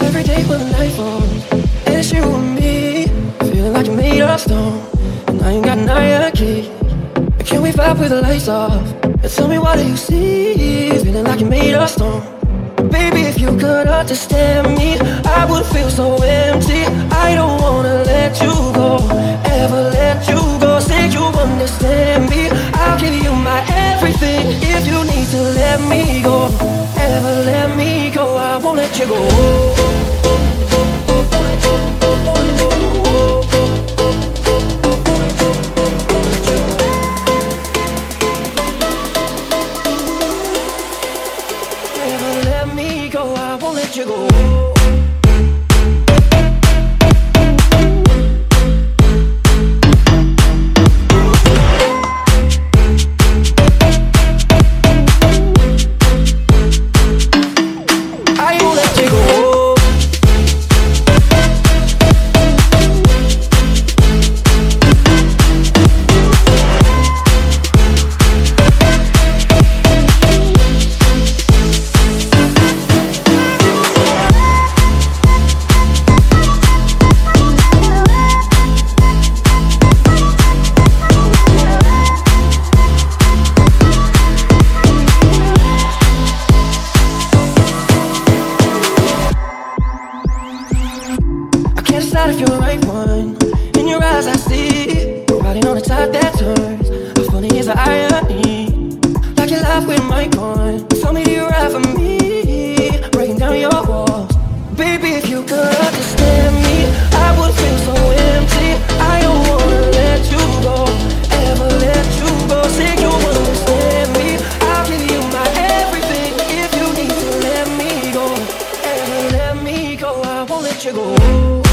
Every day the night falls, and it's you and me, feeling like you made of stone, and I ain't got an iron key. Can we vibe with the lights off? And tell me what do you see? Feeling like you made of stone. Baby, if you could understand me, I would feel so empty. I don't wanna let you go, ever let you go. Say you understand me. I'll give you my everything if you Go. Never let me go. I won't let you go. Right one. In your eyes, I see riding on a tide that turns. How funny is the irony? Like your life with my coin. Tell me you're right for me, breaking down your walls. Baby, if you could understand me, I would feel so empty. I don't wanna let you go, ever let you go. Say you understand me. I'll give you my everything if you need to let me go, ever let me go. I won't let you go.